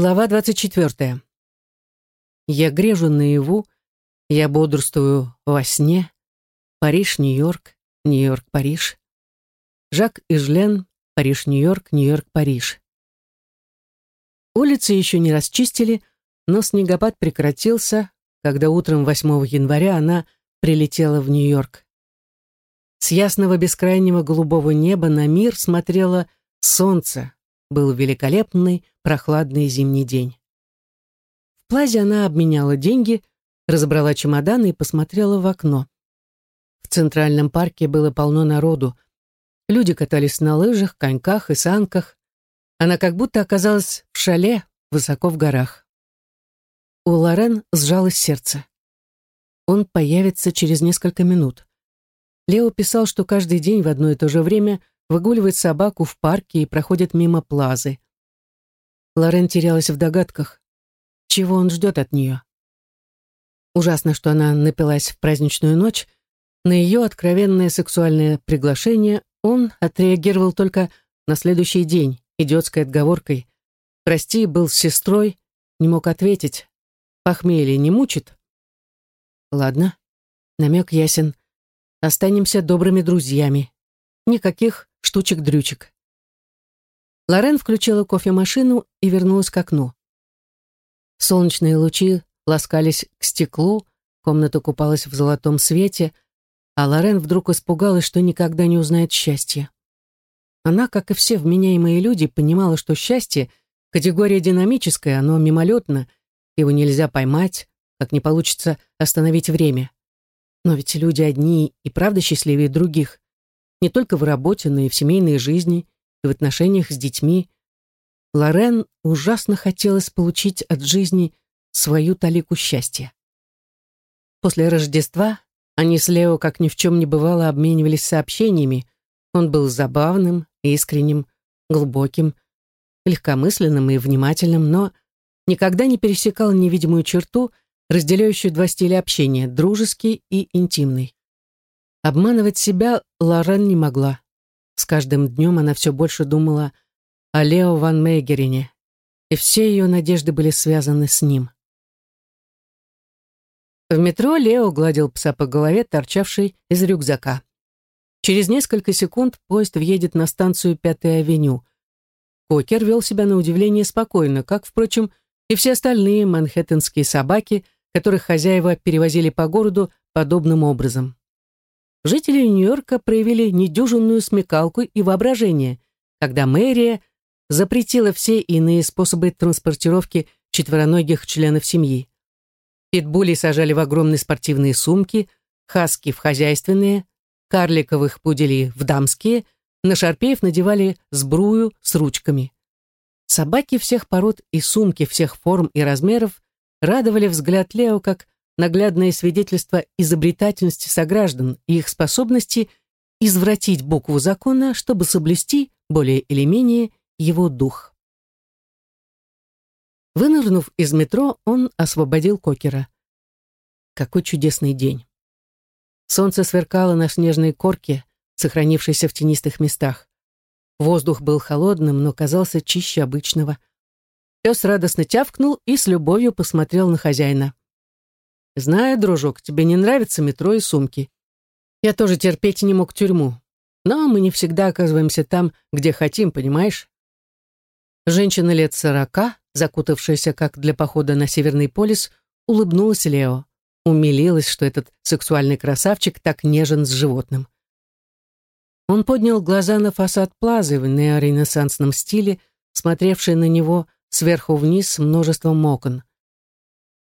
Глава 24. Я грежу наяву, я бодрствую во сне. Париж, Нью-Йорк, Нью-Йорк, Париж. Жак и Жлен, Париж, Нью-Йорк, Нью-Йорк, Париж. Улицы еще не расчистили, но снегопад прекратился, когда утром 8 января она прилетела в Нью-Йорк. С ясного бескрайнего голубого неба на мир смотрело солнце. Был великолепный, прохладный зимний день. В плазе она обменяла деньги, разобрала чемоданы и посмотрела в окно. В Центральном парке было полно народу. Люди катались на лыжах, коньках и санках. Она как будто оказалась в шале высоко в горах. У Лорен сжалось сердце. Он появится через несколько минут. Лео писал, что каждый день в одно и то же время выгуливает собаку в парке и проходит мимо плазы. Лорен терялась в догадках. Чего он ждет от нее? Ужасно, что она напилась в праздничную ночь. На ее откровенное сексуальное приглашение он отреагировал только на следующий день, идиотской отговоркой. «Прости, был с сестрой», не мог ответить. «Похмелье не мучит?» «Ладно, намек ясен. Останемся добрыми друзьями. Никаких штучек-дрючек. Лорен включила кофемашину и вернулась к окну. Солнечные лучи ласкались к стеклу, комната купалась в золотом свете, а Лорен вдруг испугалась, что никогда не узнает счастья. Она, как и все вменяемые люди, понимала, что счастье — категория динамическая, оно мимолетно, его нельзя поймать, как не получится остановить время. Но ведь люди одни и правда счастливее других. Не только в работе, но и в семейной жизни, и в отношениях с детьми. Лорен ужасно хотелось получить от жизни свою талику счастья. После Рождества они с Лео, как ни в чем не бывало, обменивались сообщениями. Он был забавным, искренним, глубоким, легкомысленным и внимательным, но никогда не пересекал невидимую черту, разделяющую два стиля общения, дружеский и интимный. Обманывать себя Лорен не могла. С каждым днем она все больше думала о Лео ван Мейгерине, и все ее надежды были связаны с ним. В метро Лео гладил пса по голове, торчавшей из рюкзака. Через несколько секунд поезд въедет на станцию Пятая авеню. Кокер вел себя на удивление спокойно, как, впрочем, и все остальные манхэттенские собаки – которых хозяева перевозили по городу подобным образом. Жители Нью-Йорка проявили недюжинную смекалку и воображение, когда мэрия запретила все иные способы транспортировки четвероногих членов семьи. Питбули сажали в огромные спортивные сумки, хаски в хозяйственные, карликовых пуделей в дамские, на шарпеев надевали сбрую с ручками. Собаки всех пород и сумки всех форм и размеров радовали взгляд Лео как наглядное свидетельство изобретательности сограждан и их способности извратить букву закона, чтобы соблюсти, более или менее, его дух. Вынырнув из метро, он освободил Кокера. Какой чудесный день. Солнце сверкало на снежной корке, сохранившейся в тенистых местах. Воздух был холодным, но казался чище обычного – Пес радостно тявкнул и с любовью посмотрел на хозяина. «Знаю, дружок, тебе не нравится метро и сумки. Я тоже терпеть не мог тюрьму. Но мы не всегда оказываемся там, где хотим, понимаешь?» Женщина лет сорока, закутавшаяся как для похода на Северный полюс, улыбнулась Лео. Умилилась, что этот сексуальный красавчик так нежен с животным. Он поднял глаза на фасад плазы в неоренессансном стиле, смотревший на него сверху вниз с множеством окон.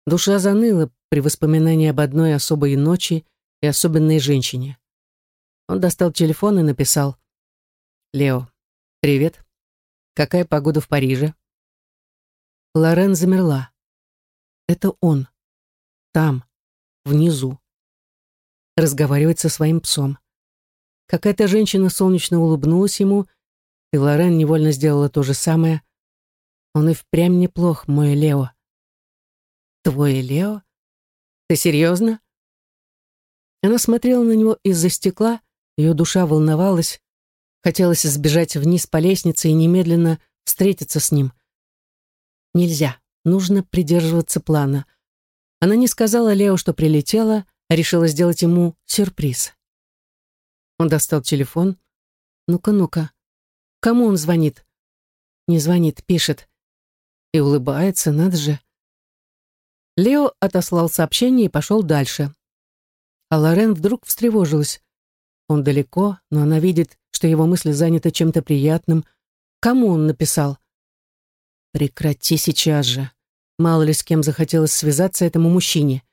Душа заныла при воспоминании об одной особой ночи и особенной женщине. Он достал телефон и написал «Лео, привет. Какая погода в Париже?» Лорен замерла. Это он. Там, внизу. Разговаривает со своим псом. Какая-то женщина солнечно улыбнулась ему, и Лорен невольно сделала то же самое, он и впрямь неплох, мой Лео. Твой Лео? Ты серьезно? Она смотрела на него из-за стекла, ее душа волновалась, хотелось сбежать вниз по лестнице и немедленно встретиться с ним. Нельзя, нужно придерживаться плана. Она не сказала Лео, что прилетела, а решила сделать ему сюрприз. Он достал телефон. Ну-ка, ну-ка. Кому он звонит? Не звонит, пишет. И улыбается, надо же. Лео отослал сообщение и пошел дальше. А Лорен вдруг встревожилась. Он далеко, но она видит, что его мысли заняты чем-то приятным. Кому он написал? Прекрати сейчас же. Мало ли с кем захотелось связаться этому мужчине.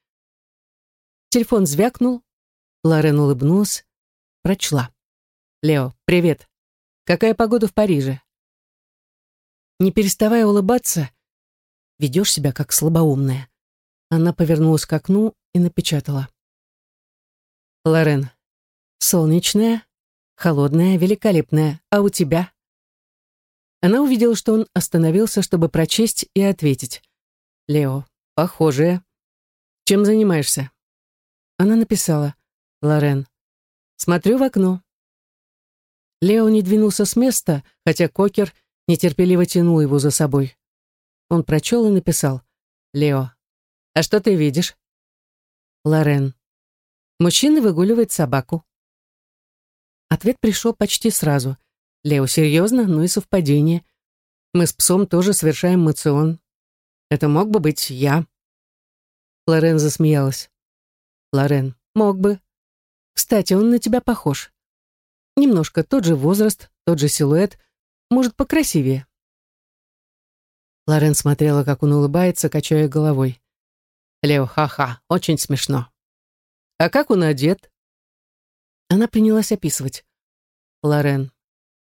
Телефон звякнул. Лорен улыбнулась. Прочла. «Лео, привет. Какая погода в Париже?» Не переставая улыбаться, ведешь себя как слабоумная. Она повернулась к окну и напечатала. «Лорен, солнечная, холодная, великолепная. А у тебя?» Она увидела, что он остановился, чтобы прочесть и ответить. «Лео, похожая. Чем занимаешься?» Она написала. «Лорен, смотрю в окно». Лео не двинулся с места, хотя Кокер нетерпеливо тянул его за собой. Он прочел и написал. «Лео, а что ты видишь?» Лорен. Мужчина выгуливает собаку. Ответ пришел почти сразу. Лео, серьезно? Ну и совпадение. Мы с псом тоже совершаем мацион. Это мог бы быть я. Лорен засмеялась. Лорен, мог бы. Кстати, он на тебя похож. Немножко тот же возраст, тот же силуэт, может, покрасивее. Лорен смотрела, как он улыбается, качая головой. Лео, ха-ха, очень смешно. А как он одет? Она принялась описывать. Лорен.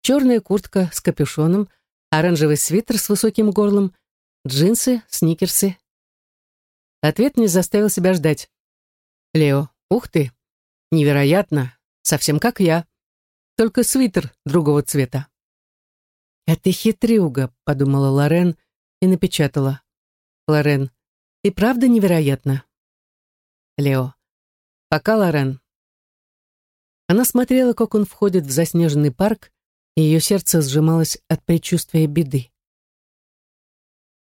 Черная куртка с капюшоном, оранжевый свитер с высоким горлом, джинсы, сникерсы. Ответ не заставил себя ждать. Лео. Ух ты. Невероятно. Совсем как я. Только свитер другого цвета. «Это хитрюга», — подумала Лорен и напечатала. Лорен. И правда невероятно. Лео. Пока, Лорен. Она смотрела, как он входит в заснеженный парк, и ее сердце сжималось от предчувствия беды.